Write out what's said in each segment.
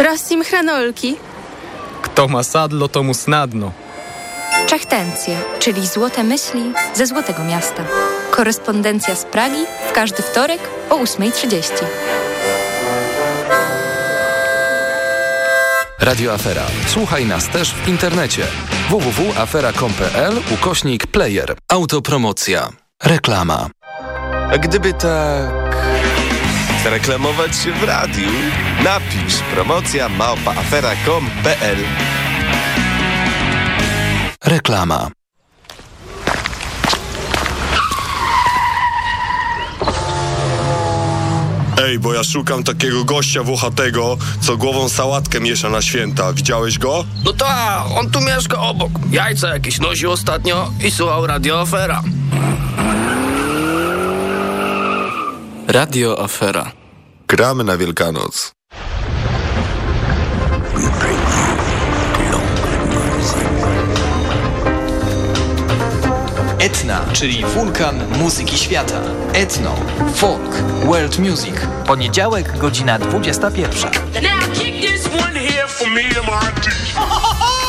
Prossim hranolki. Kto ma sadlo, to mu snadno. Czechtencje, czyli złote myśli ze Złotego Miasta. Korespondencja z Pragi w każdy wtorek o 8.30. Radio Afera. Słuchaj nas też w internecie. www.afera.com.pl ukośnik player. Autopromocja. Reklama. A gdyby tak... Reklamować się w radiu? Napisz promocja małpaafera.com.pl Reklama. Ej, bo ja szukam takiego gościa włochatego, co głową sałatkę miesza na święta. Widziałeś go? No tak, on tu mieszka obok. Jajca jakieś nosił ostatnio i słuchał Radio Radio Afera. Gramy na Wielkanoc. Etna, czyli wulkan muzyki świata. Etno, folk, world music. Poniedziałek, godzina 21. Now kick this one here for me and my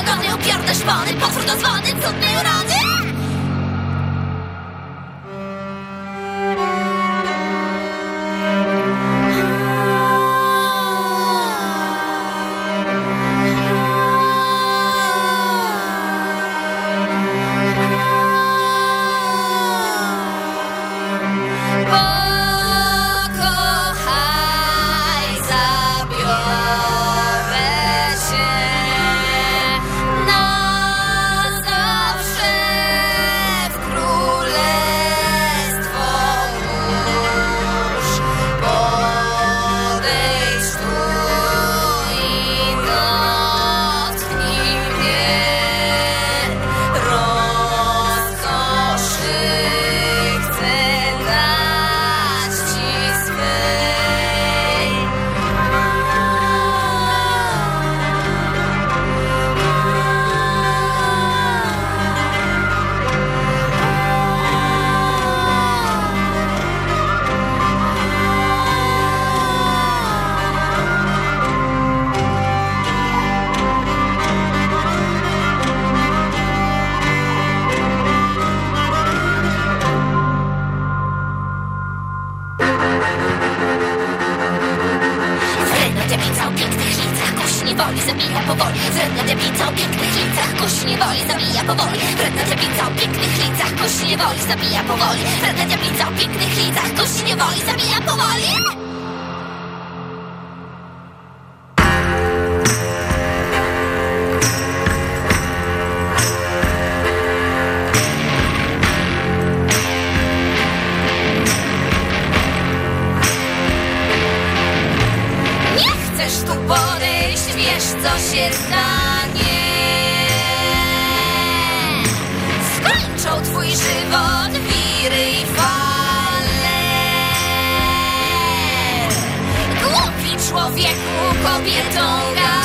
ogarnął piarne szpany, potwór to zwany cudnej urody co się stanie. Skończą twój żywot wiry i fale Głupi człowieku, kobietą gardzisz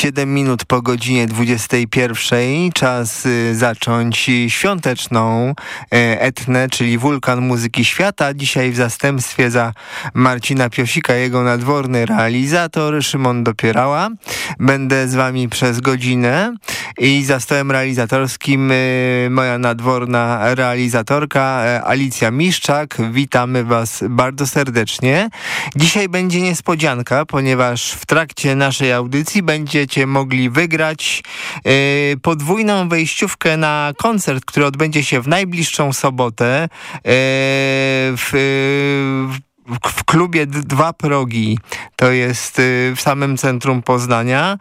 7 minut po godzinie 21 czas y, zacząć świąteczną y, etnę, czyli Wulkan Muzyki Świata. Dzisiaj w zastępstwie za Marcina Piosika, jego nadworny realizator Szymon Dopierała. Będę z wami przez godzinę i za stołem realizatorskim y, moja nadworna realizatorka Alicja Miszczak. Witamy was bardzo serdecznie. Dzisiaj będzie niespodzianka, ponieważ w trakcie naszej audycji będzie będziecie mogli wygrać y, podwójną wejściówkę na koncert, który odbędzie się w najbliższą sobotę y, w, w w klubie Dwa Progi, to jest w samym centrum Poznania,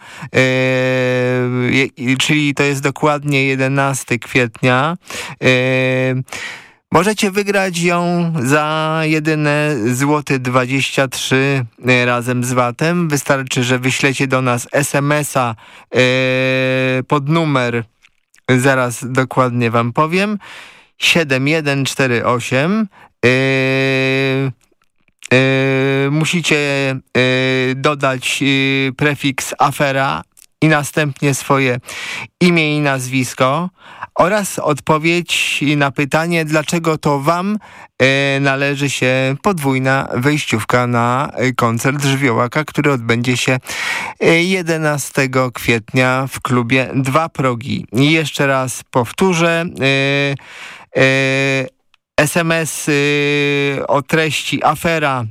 czyli to jest dokładnie 11 kwietnia. Możecie wygrać ją za jedyne złoty 23 y, razem z VAT-em. Wystarczy, że wyślecie do nas SMS-a y, pod numer, zaraz dokładnie wam powiem, 7148. Y, y, musicie y, dodać prefiks afera i następnie swoje imię i nazwisko oraz odpowiedź na pytanie, dlaczego to wam e, należy się podwójna wejściówka na e, koncert Żywiołaka, który odbędzie się e, 11 kwietnia w klubie Dwa Progi. I jeszcze raz powtórzę. E, e, SMS y, o treści afera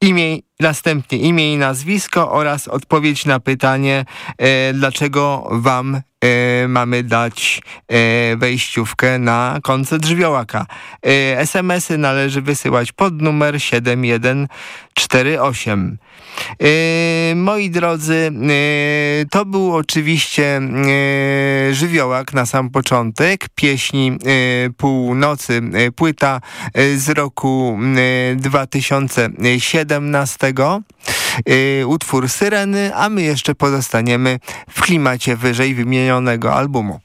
imię, następnie imię i nazwisko oraz odpowiedź na pytanie, e, dlaczego wam e, mamy dać e, wejściówkę na koncert Żywiołaka. E, SMS-y należy wysyłać pod numer 7148. E, moi drodzy, e, to był oczywiście e, Żywiołak na sam początek, pieśni Północy, płyta z roku 2017 tego y, utwór Syreny, a my jeszcze pozostaniemy w klimacie wyżej wymienionego albumu.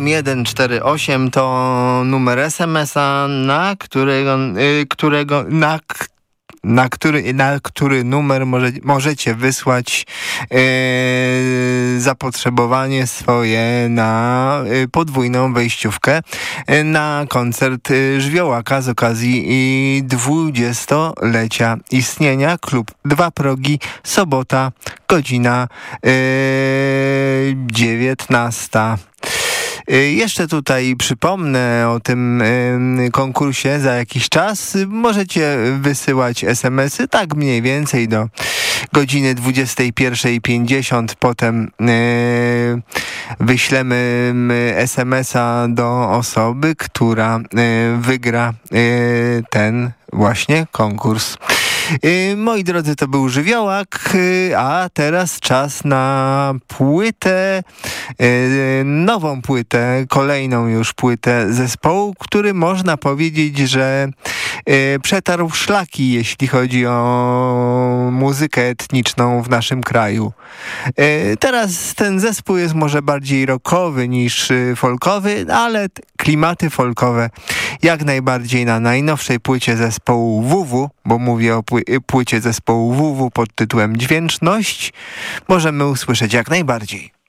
7148 to numer SMS-a, na którego, y, którego na, na który, na który numer może, możecie wysłać yy, zapotrzebowanie swoje na yy, podwójną wejściówkę yy, na koncert y, Żwiołaka z okazji y, dwudziestolecia istnienia. Klub Dwa Progi, sobota, godzina 19. Y, jeszcze tutaj przypomnę o tym y, konkursie za jakiś czas. Możecie wysyłać SMS-y tak mniej więcej do godziny 21.50. Potem y, wyślemy SMS-a do osoby, która wygra ten właśnie konkurs. Y, moi drodzy, to był Żywiołak, y, a teraz czas na płytę, y, nową płytę, kolejną już płytę zespołu, który można powiedzieć, że przetarł szlaki, jeśli chodzi o muzykę etniczną w naszym kraju. Teraz ten zespół jest może bardziej rockowy niż folkowy, ale klimaty folkowe jak najbardziej na najnowszej płycie zespołu WW, bo mówię o płycie zespołu WW pod tytułem Dźwięczność, możemy usłyszeć jak najbardziej.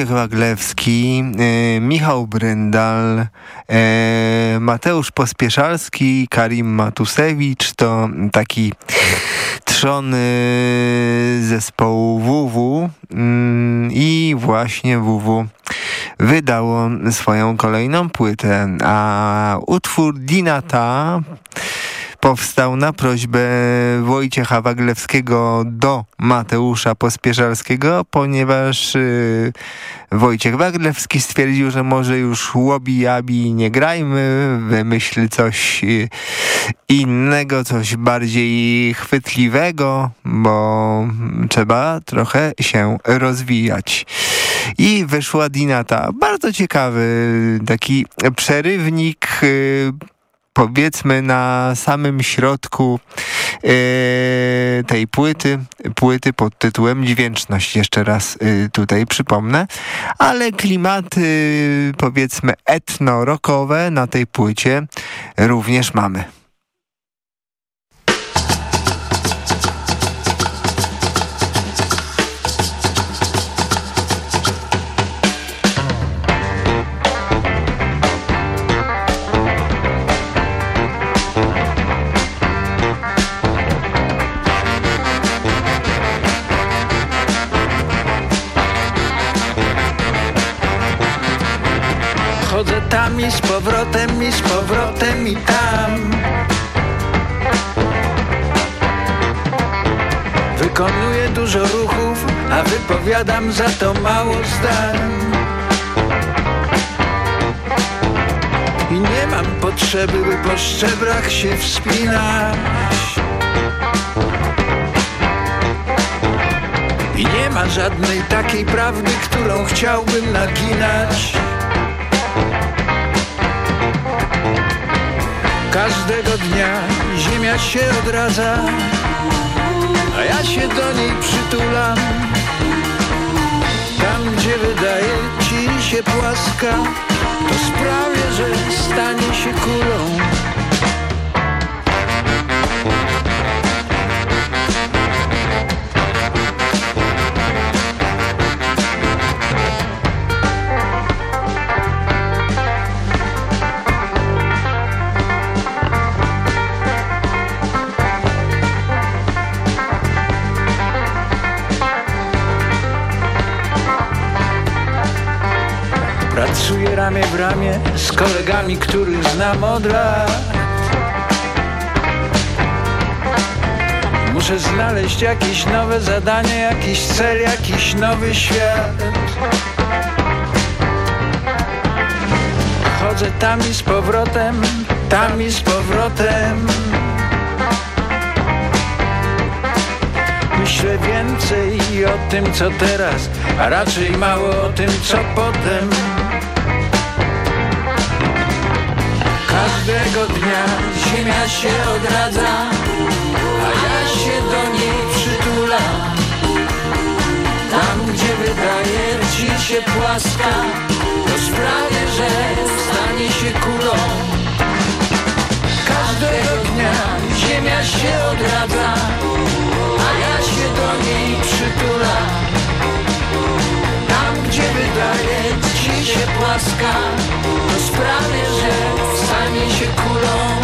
Wojciech Waglewski, e, Michał Bryndal, Mateusz Pospieszalski, Karim Matusewicz to taki trzony zespołu WW mm, i właśnie WW wydało swoją kolejną płytę, a utwór Dinata powstał na prośbę Wojciecha Waglewskiego do Mateusza Pospieszalskiego, ponieważ y, Wojciech Waglewski stwierdził, że może już łobi-jabi nie grajmy, wymyśl coś y, innego, coś bardziej chwytliwego, bo trzeba trochę się rozwijać. I wyszła Dinata. Bardzo ciekawy taki przerywnik y, powiedzmy na samym środku e, tej płyty, płyty pod tytułem Dźwięczność, jeszcze raz e, tutaj przypomnę, ale klimaty powiedzmy etno-rokowe na tej płycie również mamy. Tam i z powrotem i z powrotem i tam. Wykonuję dużo ruchów, a wypowiadam za to mało zdań. I nie mam potrzeby, by po szczebrach się wspinać. I nie ma żadnej takiej prawdy, którą chciałbym naginać Każdego dnia ziemia się odradza, a ja się do niej przytulam. Tam, gdzie wydaje ci się płaska, to sprawię, że stanie się kulą. Ramię w ramię z kolegami, których znam od lat. Muszę znaleźć jakieś nowe zadanie, jakiś cel, jakiś nowy świat. Chodzę tam i z powrotem, tam i z powrotem. Myślę więcej o tym, co teraz, a raczej mało o tym, co potem Każdego dnia ziemia się odradza, a ja się do niej przytulam. Tam, gdzie wydaje ci się płaska, to sprawię, że stanie się kulą. Każdego dnia ziemia się odradza, a ja się do niej przytulam. Gdzie ci się płaska, to sprawię, że stanie się kulą.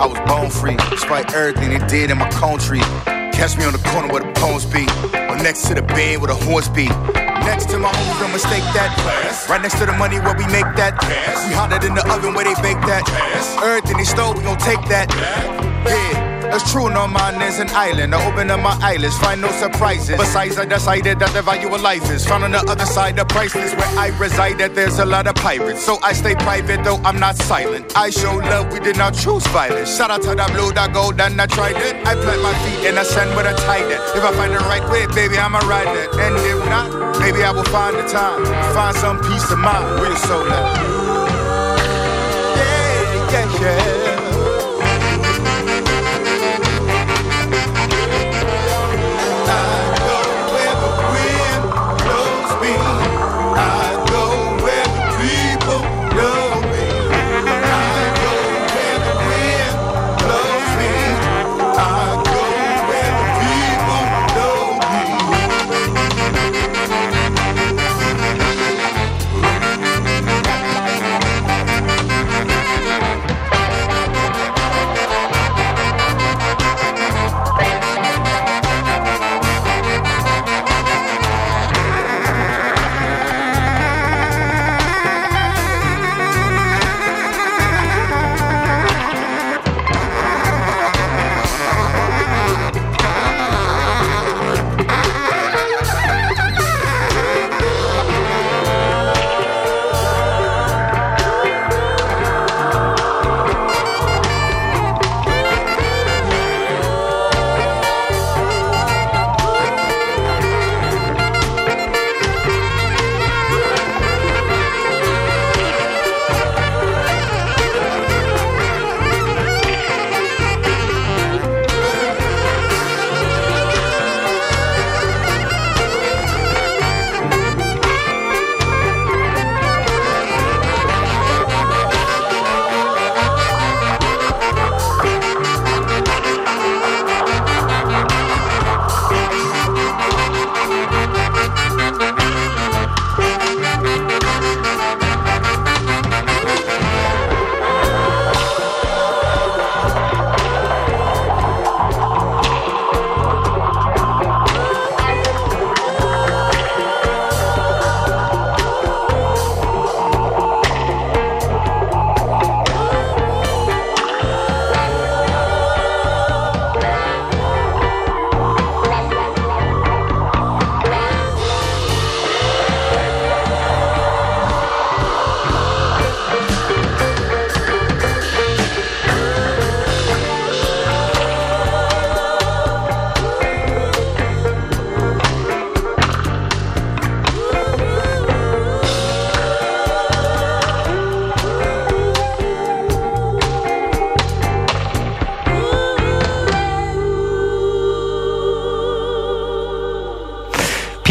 I was born free, despite everything they did in my country. Catch me on the corner where the bones be, or next to the bed with the horse be. Next to my homies, don't mistake that. Right next to the money where we make that. We hotter than the oven where they bake that. Everything they stole, we gon' take that. Yeah. That's true, no man is an island. I open up my eyelids, find no surprises. Besides, I decided that the value of life is found on the other side of priceless. Where I reside, that there's a lot of pirates. So I stay private, though I'm not silent. I show love, we did not choose violence. Shout out to that blue, that gold, and I tried it. I plant my feet in the sand with a it. If I find the right way, baby, I'ma ride it. And if not, maybe I will find the time. Find some peace of mind. Soul at? Yeah, yeah, yeah.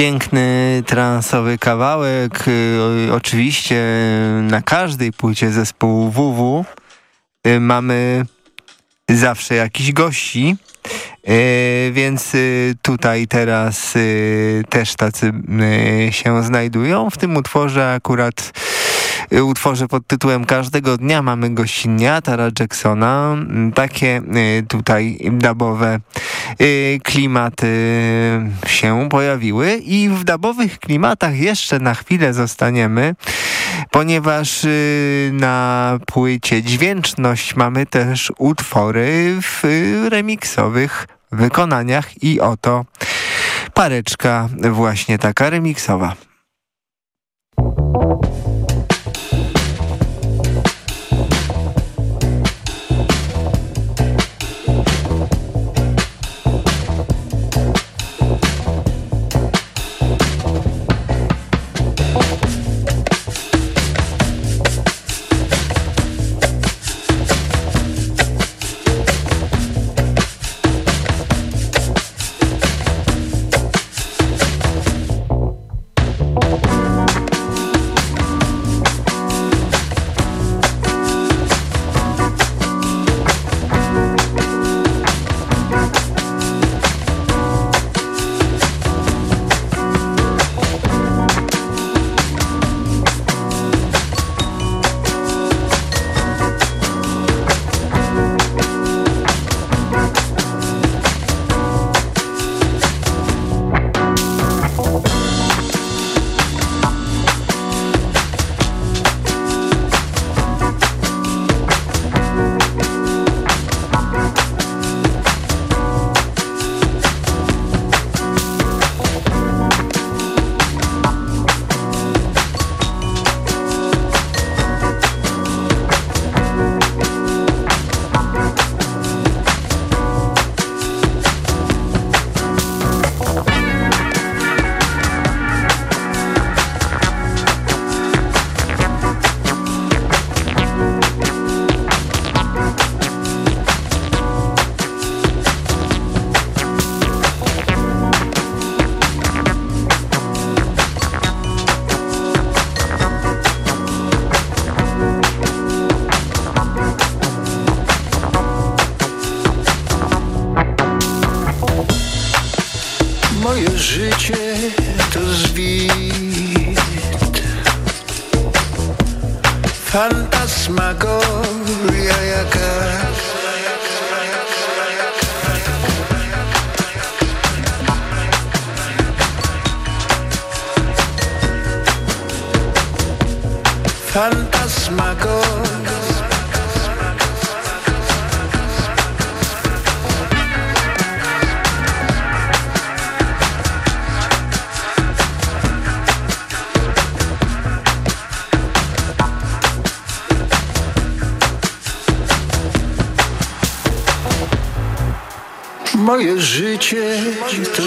Piękny transowy kawałek, y, oczywiście na każdej płycie zespołu WW y, mamy zawsze jakiś gości, y, więc tutaj teraz też tacy się znajdują. W tym utworze akurat utworze pod tytułem Każdego dnia mamy gościnnia Tara Jacksona. Mm, takie y, tutaj dabowe y, klimaty się pojawiły i w dabowych klimatach jeszcze na chwilę zostaniemy, ponieważ na płycie Dźwięczność mamy też utwory w remiksowych wykonaniach i oto pareczka właśnie taka remiksowa. should you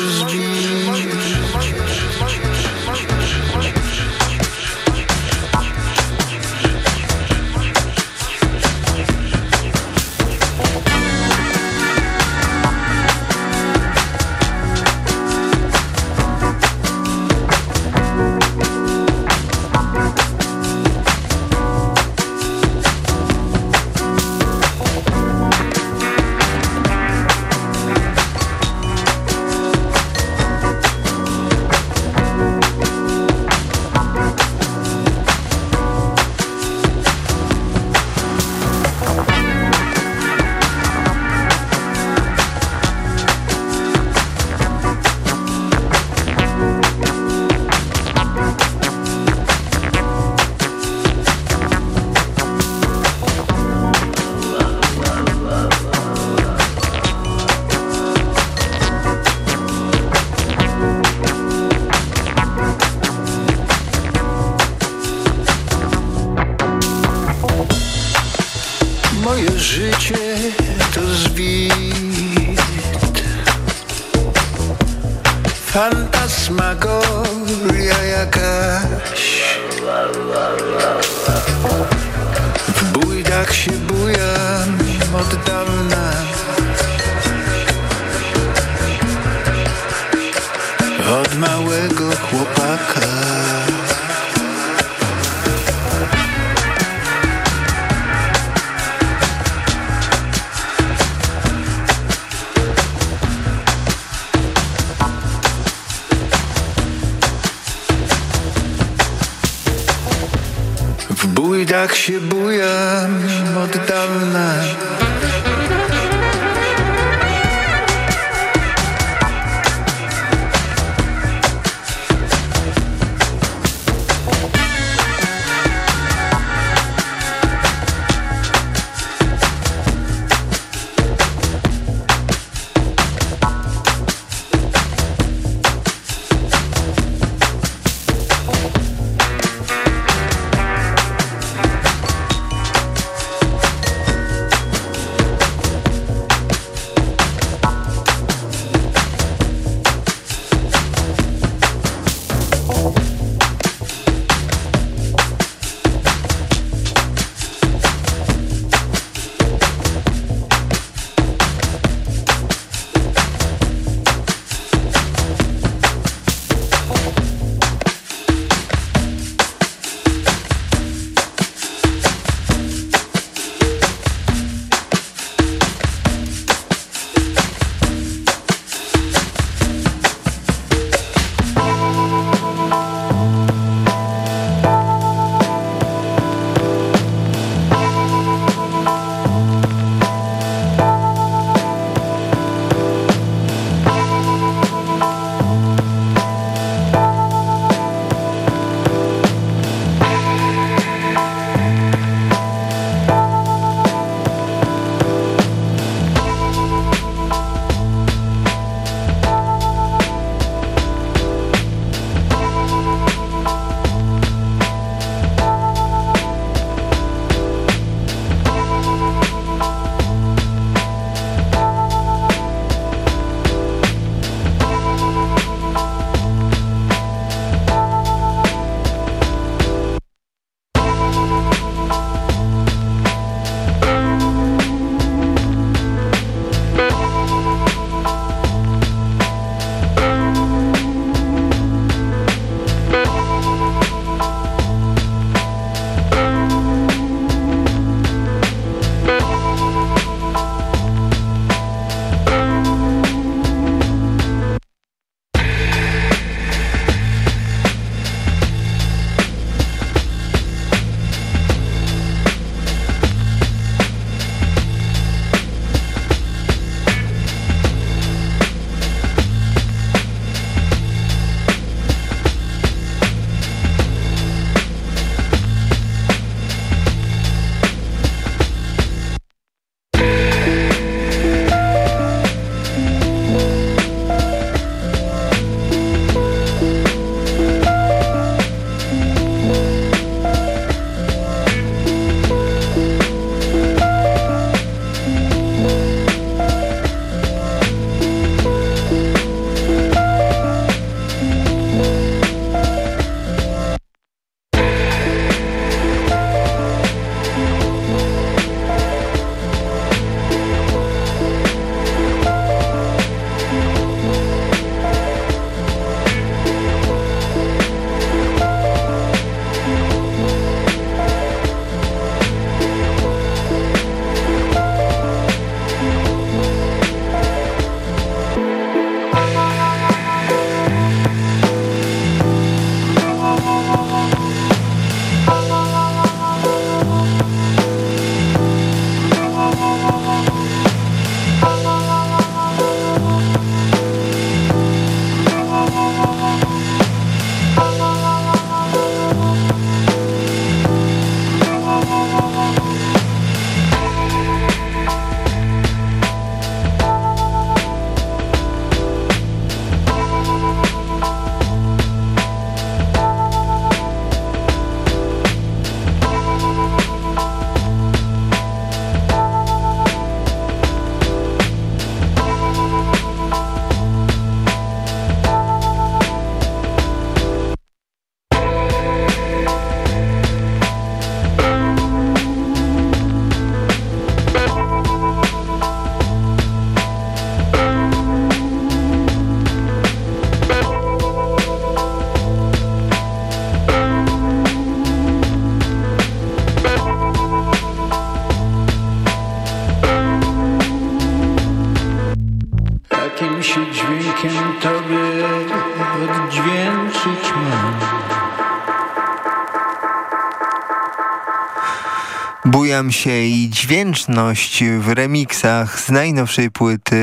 Bujam się i dźwięczność w remixach z najnowszej płyty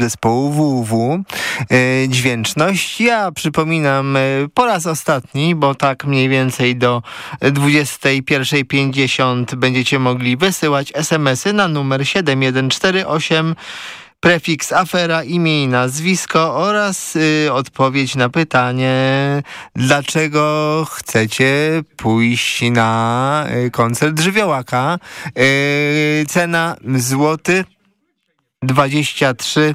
zespołu WW. E, dźwięczność, ja przypominam e, po raz ostatni, bo tak mniej więcej do 21.50 będziecie mogli wysyłać smsy na numer 7148 prefiks afera, imię i nazwisko oraz y, odpowiedź na pytanie, dlaczego chcecie pójść na y, koncert Żywiołaka. Y, cena złoty 23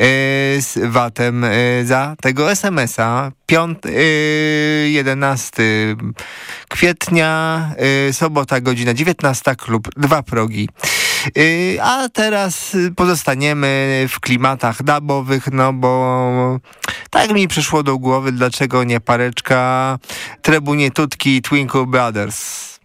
y, z watem y, za tego SMS-a. Piąt, y, 11 kwietnia, sobota, godzina 19, klub Dwa Progi. Y, a teraz pozostaniemy w klimatach dabowych, no bo tak mi przyszło do głowy, dlaczego nie pareczka Trebunie Tutki Twinkle Brothers.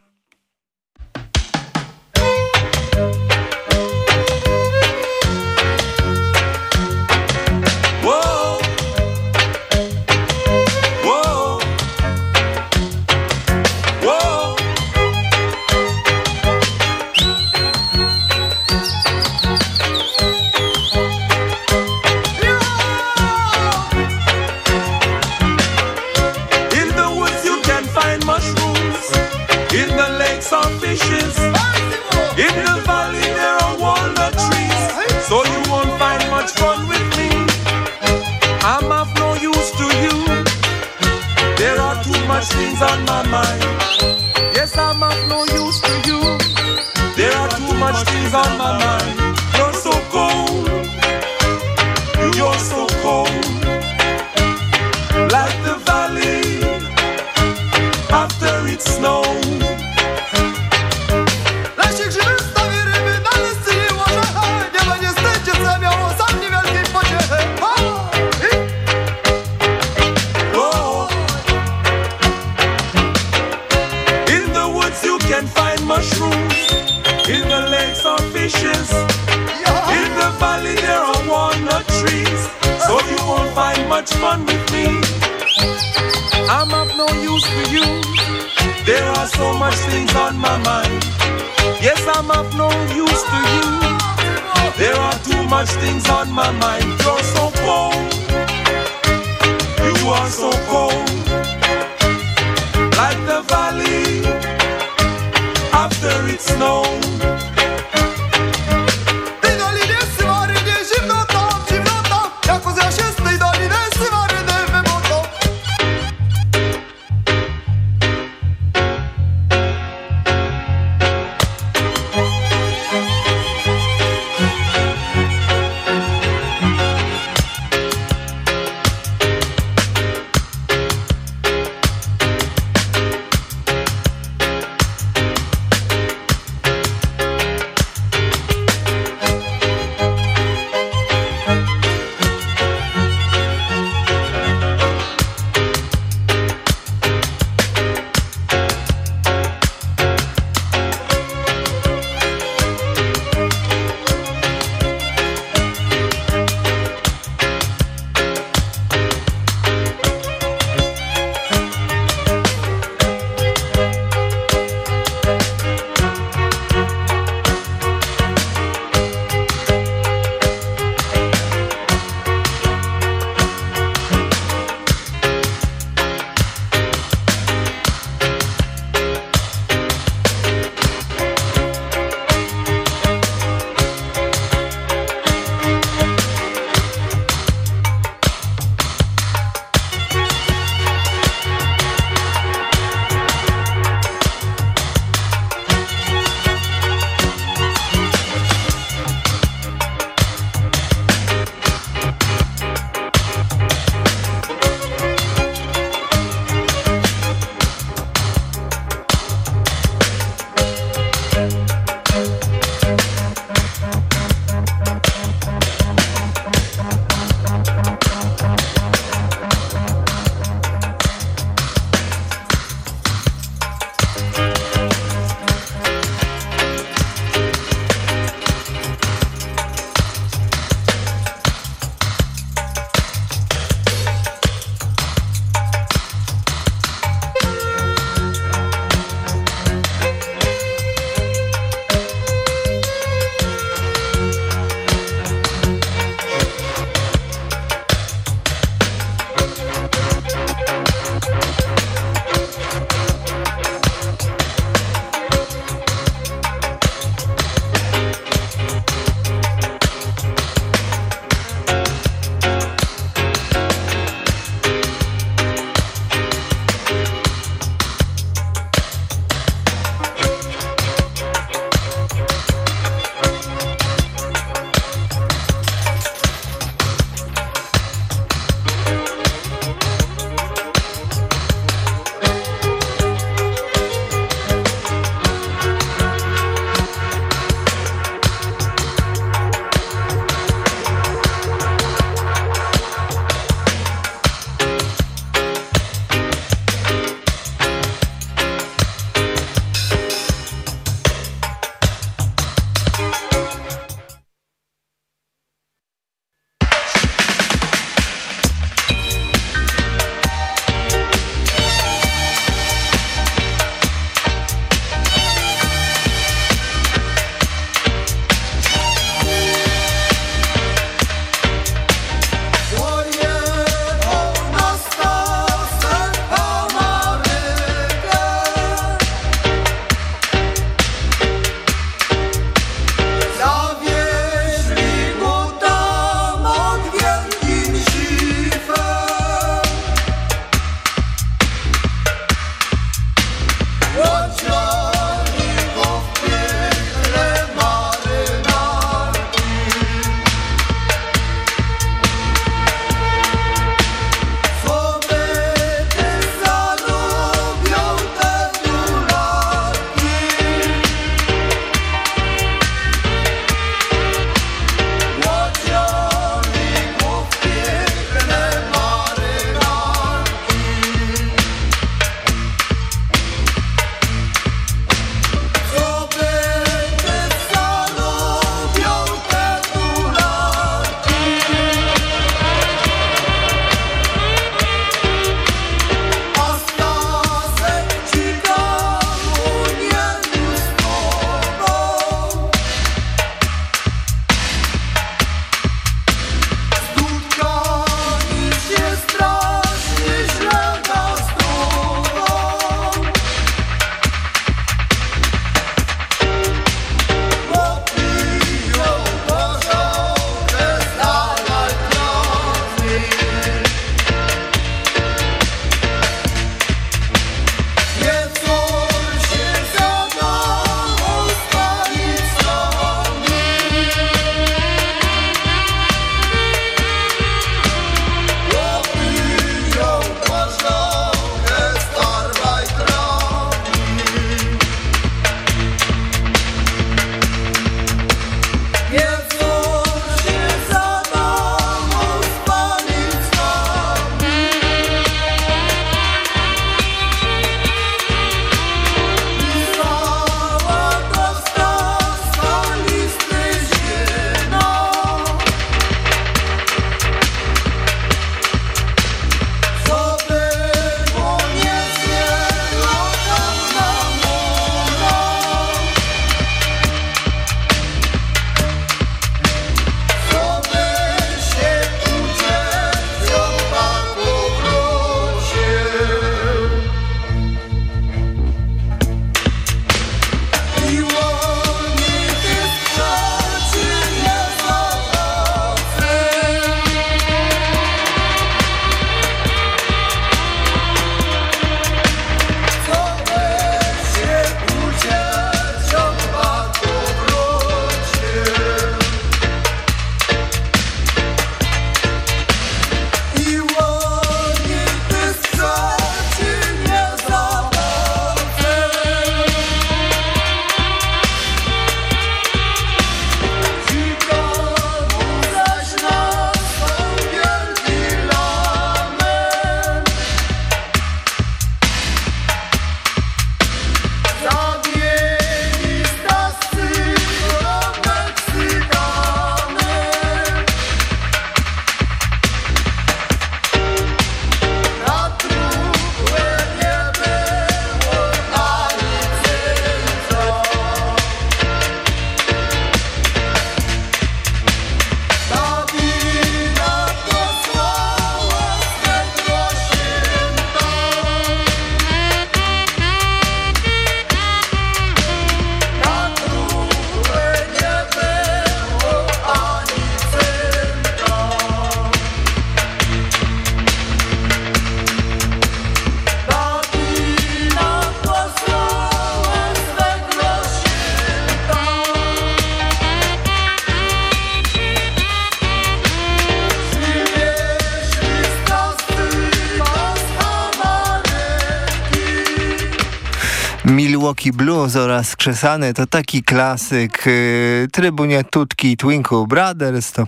Milwaukee Blues oraz Krzesany to taki klasyk. Y, trybunie Tutki i Twinkle Brothers to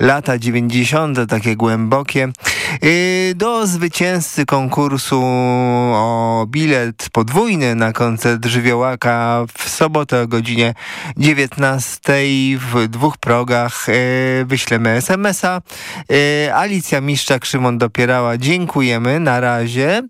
lata 90. takie głębokie. Y, do zwycięzcy konkursu o bilet podwójny na koncert Żywiołaka w sobotę o godzinie 19 w dwóch progach y, wyślemy SMS-a. Alicja Miszczak, Szymon Dopierała, dziękujemy, na razie.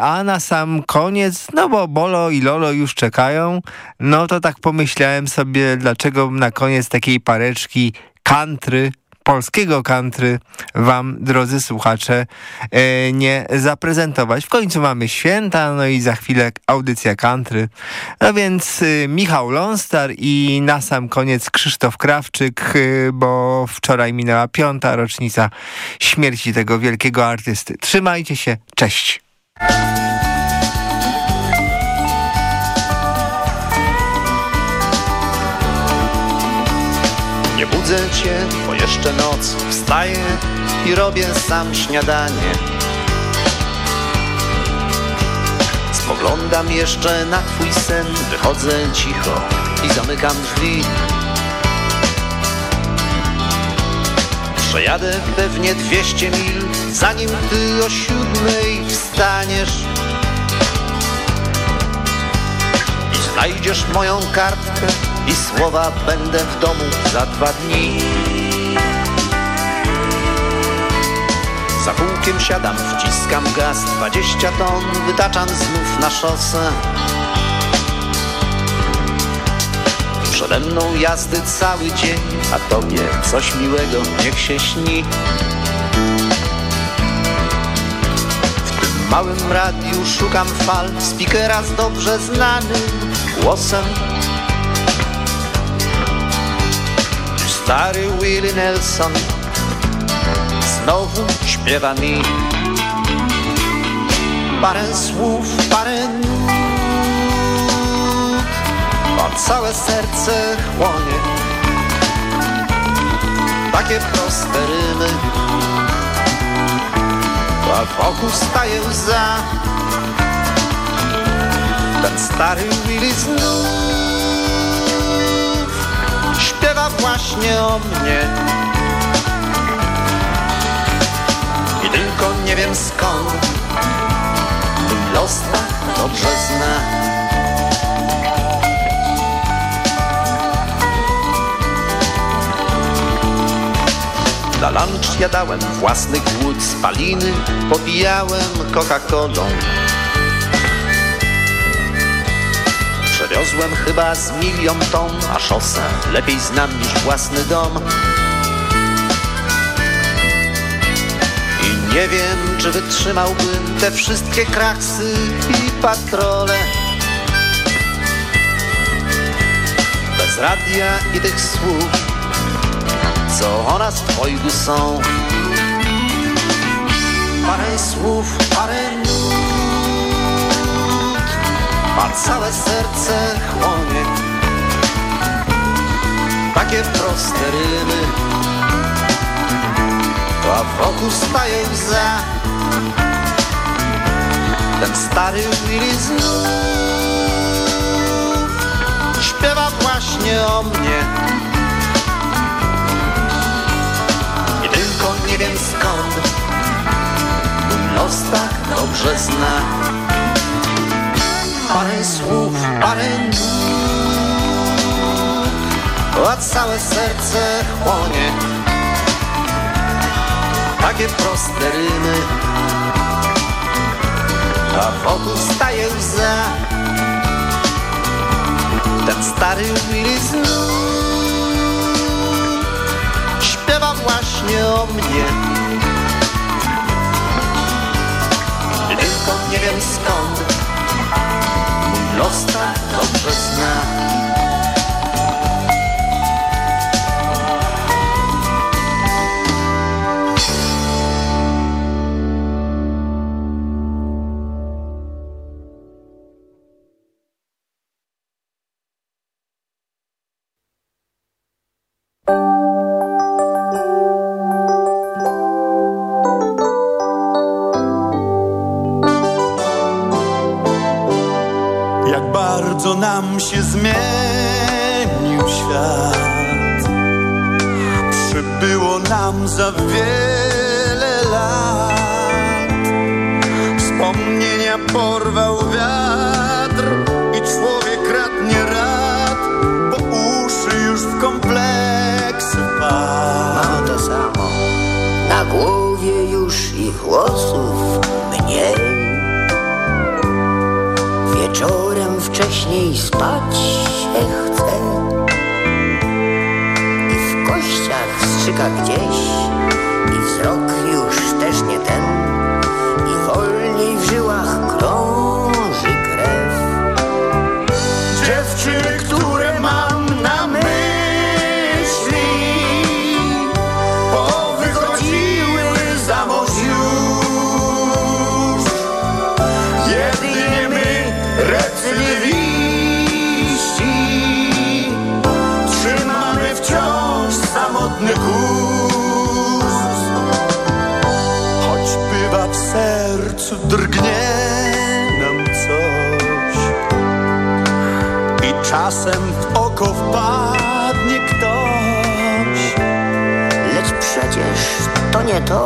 A na sam koniec, no bo Bolo i Lolo już czekają, no to tak pomyślałem sobie, dlaczego na koniec takiej pareczki country polskiego country wam, drodzy słuchacze, e, nie zaprezentować. W końcu mamy święta, no i za chwilę audycja country. No więc e, Michał Lonstar i na sam koniec Krzysztof Krawczyk, e, bo wczoraj minęła piąta rocznica śmierci tego wielkiego artysty. Trzymajcie się, cześć! Nie budzę cię, bo jeszcze noc Wstaję i robię sam śniadanie. Spoglądam jeszcze na twój sen Wychodzę cicho i zamykam drzwi. Przejadę pewnie 200 mil Zanim ty o siódmej wstaniesz znajdziesz moją kartkę i słowa będę w domu za dwa dni. Za kółkiem siadam, wciskam gaz, dwadzieścia ton wytaczam znów na szosę. Przede mną jazdy cały dzień, a tobie coś miłego niech się śni. W tym małym radiu szukam fal, speakera z dobrze znanym głosem. Stary Willie Nelson znowu śpiewa mi Parę słów, parę nut? A całe serce chłonie. Takie proste rymy. A wokół staje łza Ten stary Willie znów śpiewa właśnie o mnie. I tylko nie wiem skąd Mój los tak dobrze zna. Na lunch jadałem własny głód spaliny Popijałem Coca-Colą Przewiozłem chyba z milion ton, a szosę lepiej znam niż własny dom. I nie wiem, czy wytrzymałbym te wszystkie kraksy i patrole. Bez radia i tych słów, co o nas dwojgu są. Parę słów, parę a całe serce chłonie. Takie proste rymy, a wokół staje łza. Ten stary Willy znów śpiewa właśnie o mnie. I tylko nie wiem skąd los tak dobrze zna słów, parę nut A całe serce chłonie. Takie proste rymy. A wokół staje łza. Ten stary Willy znów Śpiewa właśnie o mnie. Tylko nie wiem skąd los tak dobrze zna. Bardzo nam się zmienił świat. Przybyło nam za wiele lat. Wspomnienia porwał wiatr i człowiek radnie rad, bo uszy już w kompleksy padł. Mam to samo. Na głowie już i włosów mniej. Wieczorem wcześniej spać się chce I w kościach strzyka gdzieś I wzrok czasem w oko wpadnie ktoś. Lecz przecież to nie to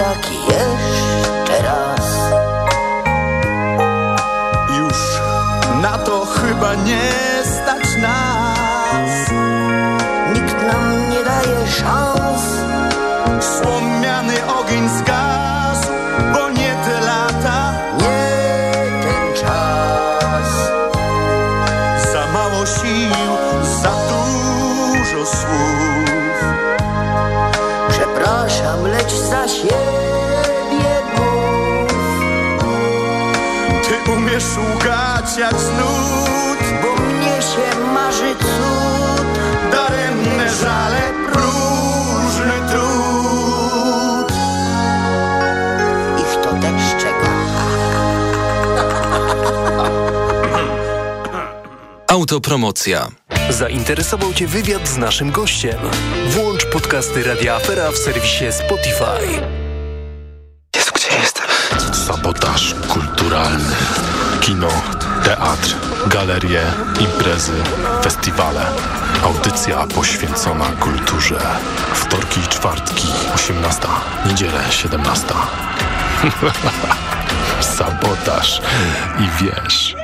tak jeszcze raz Już na to chyba nie stać nas. Łgać jak znud, Bo mnie się marzy cud daremne żale, próżny trud. Ich to też czeka Autopromocja. Zainteresował Cię wywiad z naszym gościem? Włącz podcasty Radia Afera w serwisie Spotify. Jezu, gdzie jestem? Sabotaż kulturalny. Kino, galerie, imprezy, festiwale. Audycja poświęcona kulturze. Wtorki i czwartki, 18. Niedzielę, 17. Sabotaż i wiesz.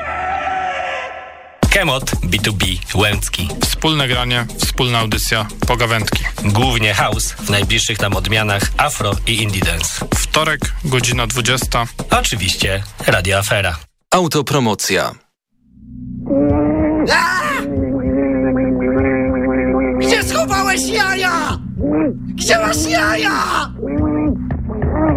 Kemot B2B Łęcki. Wspólne granie, wspólna audycja, pogawędki. Głównie house, w najbliższych nam odmianach afro i indie dance. Wtorek, godzina 20. Oczywiście Radio Afera. Autopromocja. Gdzie schowałeś jaja? Gdzie masz jaja?